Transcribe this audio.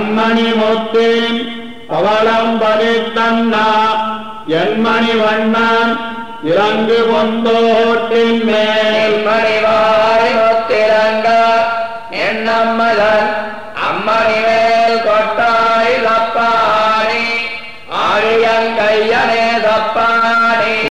கண்மணி முத்தேன் பவளம் பறித்தன்னா எண்மணி வண்ணன் இறங்கு கொண்டோட்டின் மேல். மறிவாரி முத்திரங்க என்னம்மதன் அம்மணி மேல் கொட்டாயில் அப்பாரி ஆரியங்கையனே